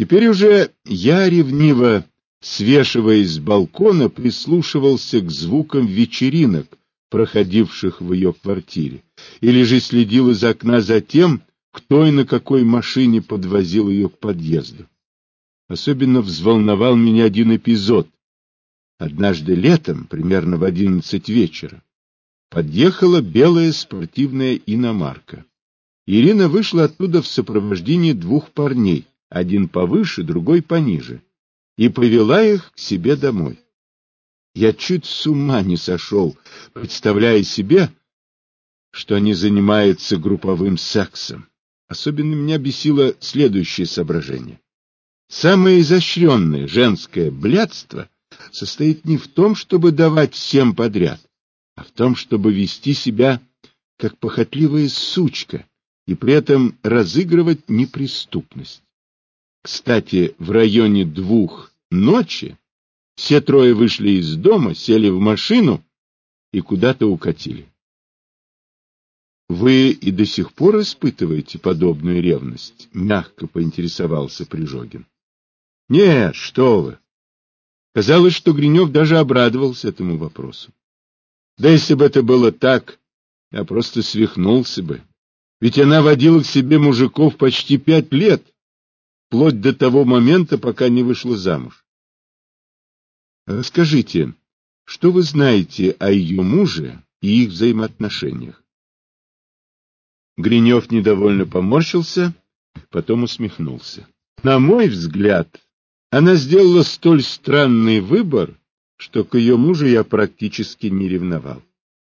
Теперь уже я ревниво, свешиваясь с балкона, прислушивался к звукам вечеринок, проходивших в ее квартире, или же следил из окна за тем, кто и на какой машине подвозил ее к подъезду. Особенно взволновал меня один эпизод. Однажды летом, примерно в одиннадцать вечера, подъехала белая спортивная иномарка. Ирина вышла оттуда в сопровождении двух парней, один повыше, другой пониже, и повела их к себе домой. Я чуть с ума не сошел, представляя себе, что они занимаются групповым сексом. Особенно меня бесило следующее соображение. Самое изощренное женское блядство состоит не в том, чтобы давать всем подряд, а в том, чтобы вести себя как похотливая сучка и при этом разыгрывать неприступность. Кстати, в районе двух ночи все трое вышли из дома, сели в машину и куда-то укатили. Вы и до сих пор испытываете подобную ревность? Мягко поинтересовался Прижогин. Нет, что вы. Казалось, что Гринев даже обрадовался этому вопросу. Да если бы это было так, я просто свихнулся бы. Ведь она водила к себе мужиков почти пять лет, вплоть до того момента, пока не вышла замуж. Расскажите, что вы знаете о ее муже и их взаимоотношениях? Гринев недовольно поморщился, потом усмехнулся. На мой взгляд, она сделала столь странный выбор, что к ее мужу я практически не ревновал.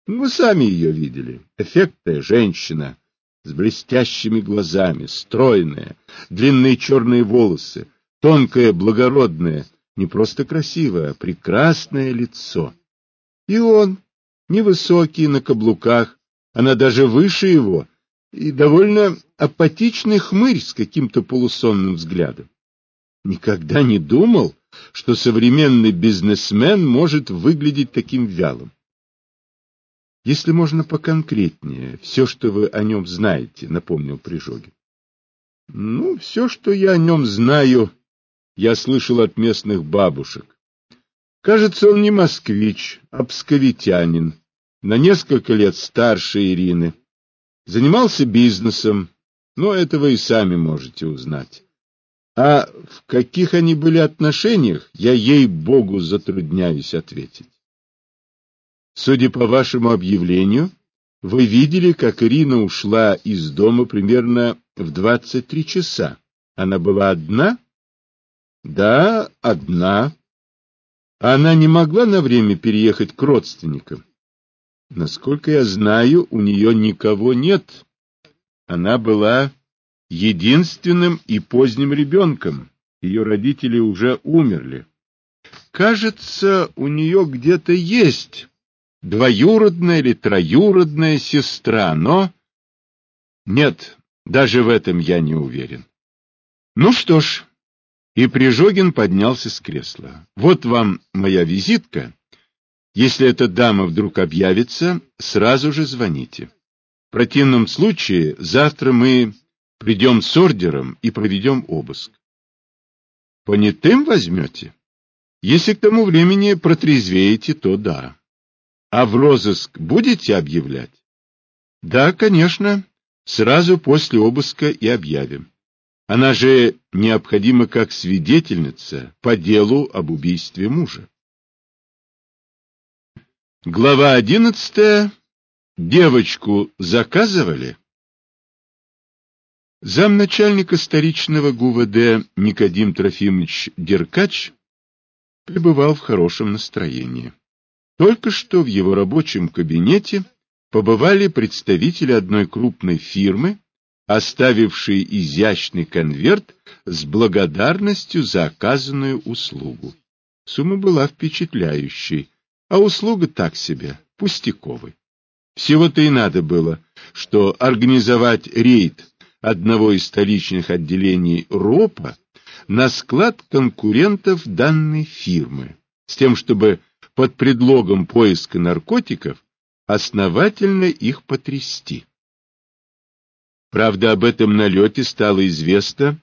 Вы сами ее видели. Эффектная женщина, с блестящими глазами, стройная, длинные черные волосы, тонкое, благородное, не просто красивое, а прекрасное лицо. И он, невысокий, на каблуках, она даже выше его, и довольно апатичный хмырь с каким-то полусонным взглядом. Никогда не думал, что современный бизнесмен может выглядеть таким вялым. Если можно поконкретнее, все, что вы о нем знаете, напомнил Прижогин. Ну, все, что я о нем знаю, я слышал от местных бабушек. Кажется, он не москвич, а псковитянин, на несколько лет старше Ирины. Занимался бизнесом, но этого и сами можете узнать. А в каких они были отношениях, я ей-богу затрудняюсь ответить. Судя по вашему объявлению, вы видели, как Ирина ушла из дома примерно в 23 часа. Она была одна? Да, одна. Она не могла на время переехать к родственникам. Насколько я знаю, у нее никого нет. Она была единственным и поздним ребенком. Ее родители уже умерли. Кажется, у нее где-то есть двоюродная или троюродная сестра, но... Нет, даже в этом я не уверен. Ну что ж, и Прижогин поднялся с кресла. Вот вам моя визитка. Если эта дама вдруг объявится, сразу же звоните. В противном случае завтра мы придем с ордером и проведем обыск. Понятым возьмете? Если к тому времени протрезвеете, то да. А в розыск будете объявлять? Да, конечно, сразу после обыска и объявим. Она же необходима как свидетельница по делу об убийстве мужа. Глава одиннадцатая. Девочку заказывали? Замначальника столичного ГУВД Никодим Трофимович Деркач пребывал в хорошем настроении. Только что в его рабочем кабинете побывали представители одной крупной фирмы, оставившие изящный конверт с благодарностью за оказанную услугу. Сумма была впечатляющей а услуга так себе, пустяковой. Всего-то и надо было, что организовать рейд одного из столичных отделений РОПа на склад конкурентов данной фирмы, с тем, чтобы под предлогом поиска наркотиков основательно их потрясти. Правда, об этом налете стало известно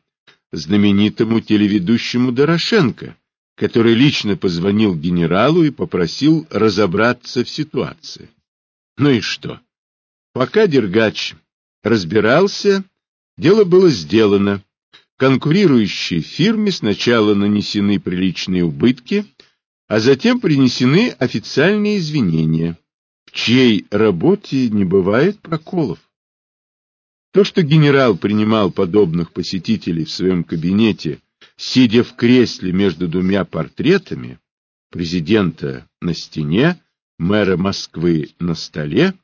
знаменитому телеведущему Дорошенко, который лично позвонил генералу и попросил разобраться в ситуации. Ну и что? Пока Дергач разбирался, дело было сделано. Конкурирующей фирме сначала нанесены приличные убытки, а затем принесены официальные извинения, в чьей работе не бывает проколов. То, что генерал принимал подобных посетителей в своем кабинете, сидя в кресле между двумя портретами, президента на стене, мэра Москвы на столе,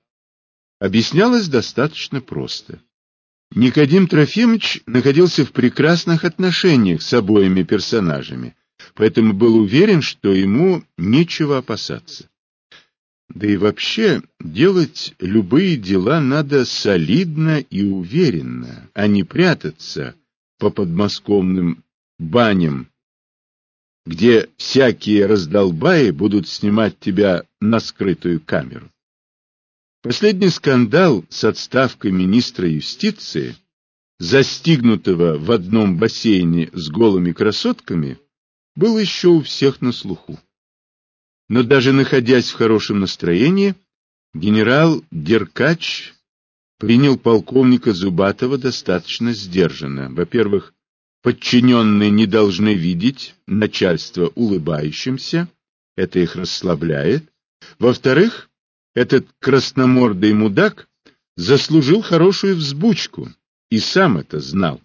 объяснялось достаточно просто. Никодим Трофимович находился в прекрасных отношениях с обоими персонажами, поэтому был уверен, что ему нечего опасаться. Да и вообще, делать любые дела надо солидно и уверенно, а не прятаться по подмосковным баням, где всякие раздолбаи будут снимать тебя на скрытую камеру. Последний скандал с отставкой министра юстиции, застигнутого в одном бассейне с голыми красотками, был еще у всех на слуху. Но даже находясь в хорошем настроении, генерал Деркач принял полковника Зубатова достаточно сдержанно. Во-первых, подчиненные не должны видеть начальство улыбающимся, это их расслабляет. Во-вторых, этот красномордый мудак заслужил хорошую взбучку и сам это знал.